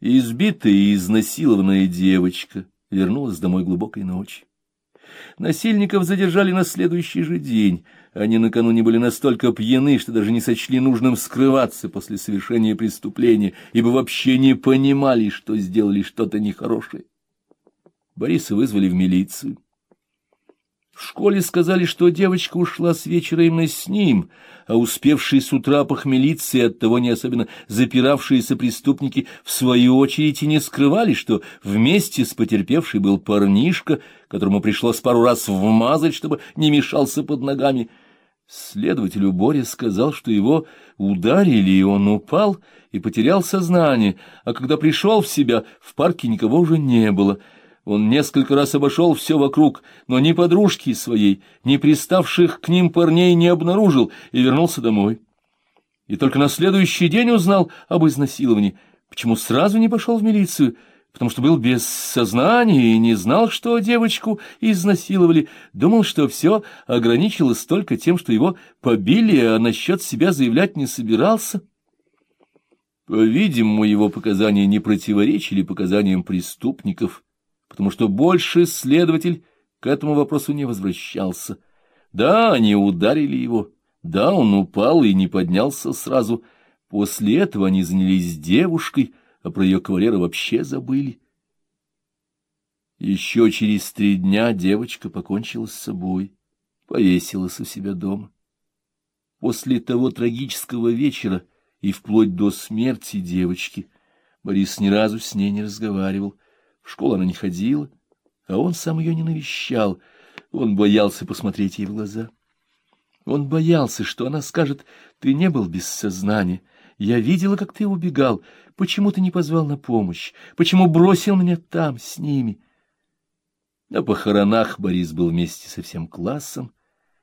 Избитая и изнасилованная девочка вернулась домой глубокой ночью. Насильников задержали на следующий же день. Они накануне были настолько пьяны, что даже не сочли нужным скрываться после совершения преступления, ибо вообще не понимали, что сделали что-то нехорошее. Бориса вызвали в милицию. В школе сказали, что девочка ушла с вечера именно с ним, а успевшие с утра похмелиться и оттого не особенно запиравшиеся преступники в свою очередь и не скрывали, что вместе с потерпевшей был парнишка, которому пришлось пару раз вмазать, чтобы не мешался под ногами. Следователю Боря сказал, что его ударили, и он упал и потерял сознание, а когда пришел в себя, в парке никого уже не было — он несколько раз обошел все вокруг, но ни подружки своей, ни приставших к ним парней не обнаружил и вернулся домой. И только на следующий день узнал об изнасиловании. Почему сразу не пошел в милицию? Потому что был без сознания и не знал, что девочку изнасиловали. Думал, что все ограничилось только тем, что его побили, а насчет себя заявлять не собирался. По-видимому, его показания не противоречили показаниям преступников — потому что больше следователь к этому вопросу не возвращался. Да, они ударили его, да, он упал и не поднялся сразу. После этого они занялись девушкой, а про ее кавалера вообще забыли. Еще через три дня девочка покончила с собой, повесилась у себя дома. После того трагического вечера и вплоть до смерти девочки Борис ни разу с ней не разговаривал. В школу она не ходила, а он сам ее не навещал. Он боялся посмотреть ей в глаза. Он боялся, что она скажет, ты не был без сознания. Я видела, как ты убегал. Почему ты не позвал на помощь? Почему бросил меня там, с ними? На похоронах Борис был вместе со всем классом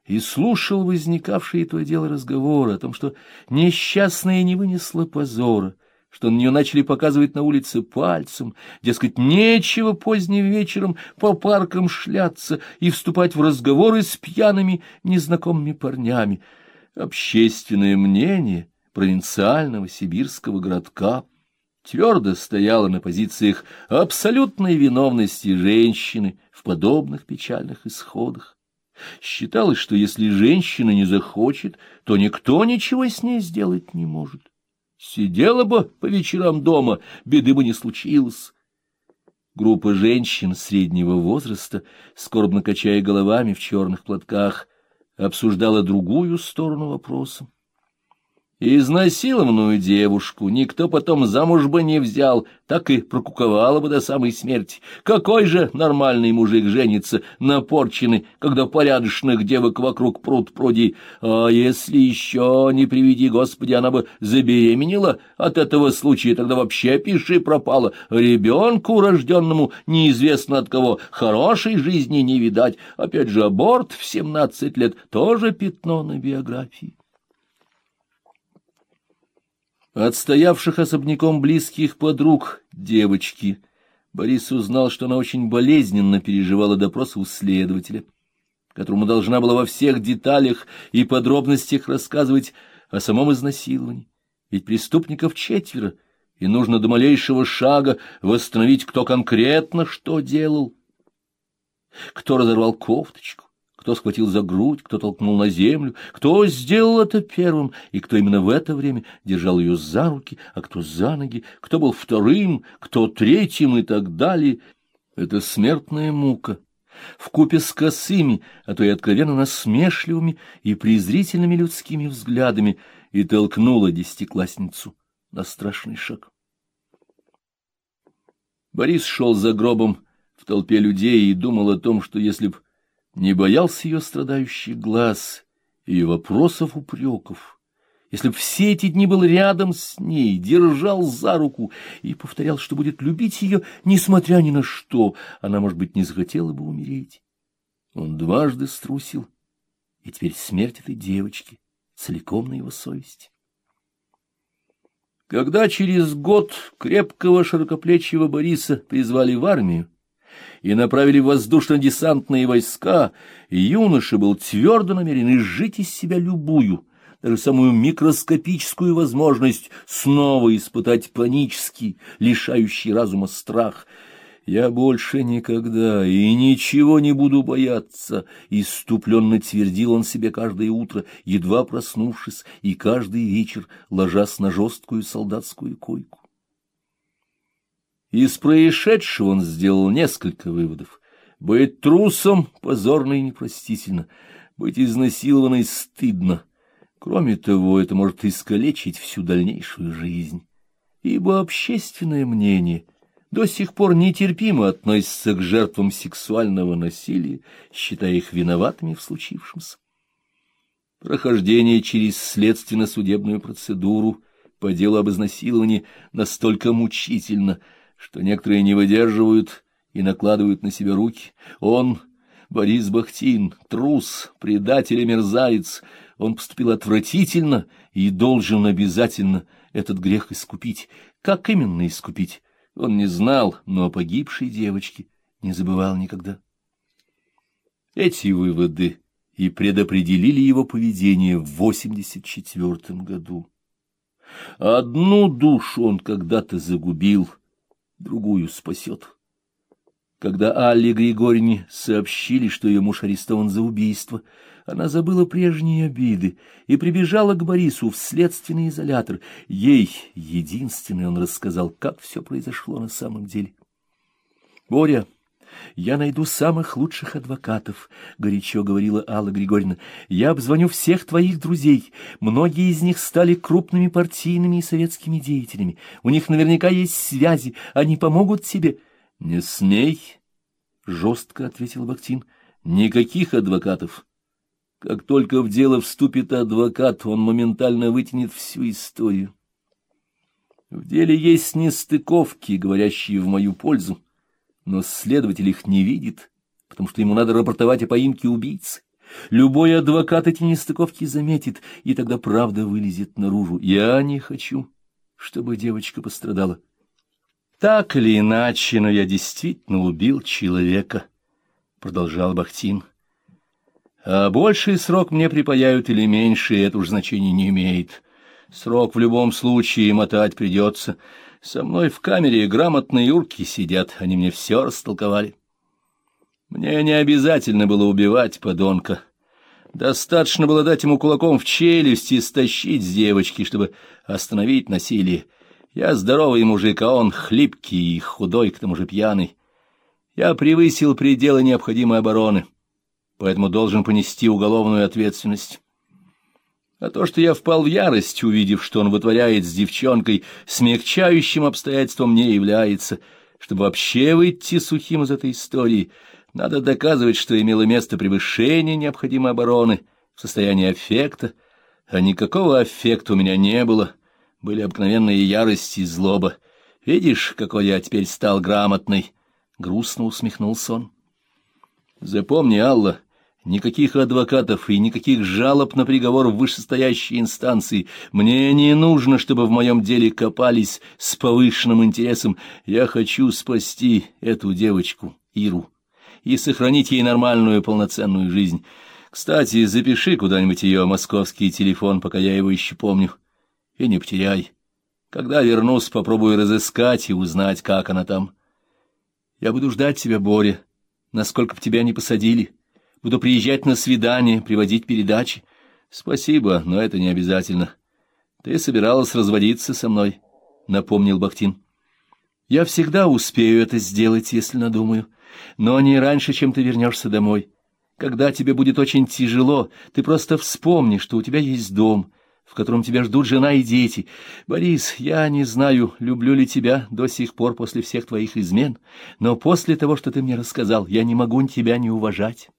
и слушал возникавшие то дело разговоры о том, что несчастная не вынесла позора, что на нее начали показывать на улице пальцем, дескать, нечего поздним вечером по паркам шляться и вступать в разговоры с пьяными незнакомыми парнями. Общественное мнение провинциального сибирского городка твердо стояло на позициях абсолютной виновности женщины в подобных печальных исходах. Считалось, что если женщина не захочет, то никто ничего с ней сделать не может. Сидела бы по вечерам дома, беды бы не случилось. Группа женщин среднего возраста, скорбно качая головами в черных платках, обсуждала другую сторону вопроса. Изнасилованную девушку никто потом замуж бы не взял, так и прокуковала бы до самой смерти. Какой же нормальный мужик женится на порчены, когда порядочных девок вокруг пруд пруди? А если еще, не приведи Господи, она бы забеременела от этого случая, тогда вообще пиши пропала. Ребенку, рожденному неизвестно от кого, хорошей жизни не видать. Опять же, аборт в семнадцать лет тоже пятно на биографии. Отстоявших особняком близких подруг девочки, Борис узнал, что она очень болезненно переживала допрос у следователя, которому должна была во всех деталях и подробностях рассказывать о самом изнасиловании. Ведь преступников четверо, и нужно до малейшего шага восстановить, кто конкретно что делал, кто разорвал кофточку, кто схватил за грудь, кто толкнул на землю, кто сделал это первым, и кто именно в это время держал ее за руки, а кто за ноги, кто был вторым, кто третьим и так далее. Это смертная мука. В купе с косыми, а то и откровенно насмешливыми и презрительными людскими взглядами, и толкнула десятиклассницу на страшный шаг. Борис шел за гробом в толпе людей и думал о том, что если б не боялся ее страдающих глаз, ее вопросов, упреков. Если б все эти дни был рядом с ней, держал за руку и повторял, что будет любить ее, несмотря ни на что, она, может быть, не захотела бы умереть. Он дважды струсил, и теперь смерть этой девочки целиком на его совести. Когда через год крепкого широкоплечего Бориса призвали в армию, и направили воздушно-десантные войска, юноша был твердо намерен изжить из себя любую, даже самую микроскопическую возможность снова испытать панический, лишающий разума страх. «Я больше никогда и ничего не буду бояться», — иступленно твердил он себе каждое утро, едва проснувшись, и каждый вечер, ложась на жесткую солдатскую койку. Из происшедшего он сделал несколько выводов. Быть трусом позорно и непростительно, быть изнасилованной стыдно — Кроме того, это может искалечить всю дальнейшую жизнь, ибо общественное мнение до сих пор нетерпимо относится к жертвам сексуального насилия, считая их виноватыми в случившемся. Прохождение через следственно-судебную процедуру по делу об изнасиловании настолько мучительно, что некоторые не выдерживают и накладывают на себя руки. Он, Борис Бахтин, трус, предатель и мерзавец — он поступил отвратительно и должен обязательно этот грех искупить. Как именно искупить? Он не знал, но о погибшей девочке не забывал никогда. Эти выводы и предопределили его поведение в 84 году. Одну душу он когда-то загубил, другую спасет. Когда Алле Григорьевне сообщили, что ее муж арестован за убийство, она забыла прежние обиды и прибежала к Борису в следственный изолятор. Ей, единственный, он рассказал, как все произошло на самом деле. — Боря, я найду самых лучших адвокатов, — горячо говорила Алла Григорьевна. — Я обзвоню всех твоих друзей. Многие из них стали крупными партийными и советскими деятелями. У них наверняка есть связи. Они помогут тебе. — Не смей, — жестко ответил Бактин. — Никаких адвокатов. Как только в дело вступит адвокат, он моментально вытянет всю историю. В деле есть нестыковки, говорящие в мою пользу, но следователь их не видит, потому что ему надо рапортовать о поимке убийцы. Любой адвокат эти нестыковки заметит, и тогда правда вылезет наружу. Я не хочу, чтобы девочка пострадала. Так или иначе, но я действительно убил человека, — продолжал Бахтин. — а больший срок мне припаяют или меньше, это уж значения не имеет. Срок в любом случае мотать придется. Со мной в камере грамотные урки сидят, они мне все растолковали. Мне не обязательно было убивать подонка. Достаточно было дать ему кулаком в челюсть и стащить с девочки, чтобы остановить насилие. Я здоровый мужик, а он хлипкий и худой, к тому же пьяный. Я превысил пределы необходимой обороны поэтому должен понести уголовную ответственность. А то, что я впал в ярость, увидев, что он вытворяет с девчонкой, смягчающим обстоятельством не является. Чтобы вообще выйти сухим из этой истории, надо доказывать, что имело место превышение необходимой обороны в состоянии аффекта, а никакого аффекта у меня не было, были обыкновенные ярости и злоба. Видишь, какой я теперь стал грамотный? Грустно усмехнулся он. Запомни, Алла, Никаких адвокатов и никаких жалоб на приговор вышестоящей инстанции. Мне не нужно, чтобы в моем деле копались с повышенным интересом. Я хочу спасти эту девочку, Иру, и сохранить ей нормальную полноценную жизнь. Кстати, запиши куда-нибудь ее московский телефон, пока я его еще помню. И не потеряй. Когда вернусь, попробую разыскать и узнать, как она там. Я буду ждать тебя, Боря, насколько б тебя не посадили. Буду приезжать на свидание, приводить передачи. Спасибо, но это не обязательно. Ты собиралась разводиться со мной, — напомнил Бахтин. Я всегда успею это сделать, если надумаю, но не раньше, чем ты вернешься домой. Когда тебе будет очень тяжело, ты просто вспомни, что у тебя есть дом, в котором тебя ждут жена и дети. Борис, я не знаю, люблю ли тебя до сих пор после всех твоих измен, но после того, что ты мне рассказал, я не могу тебя не уважать.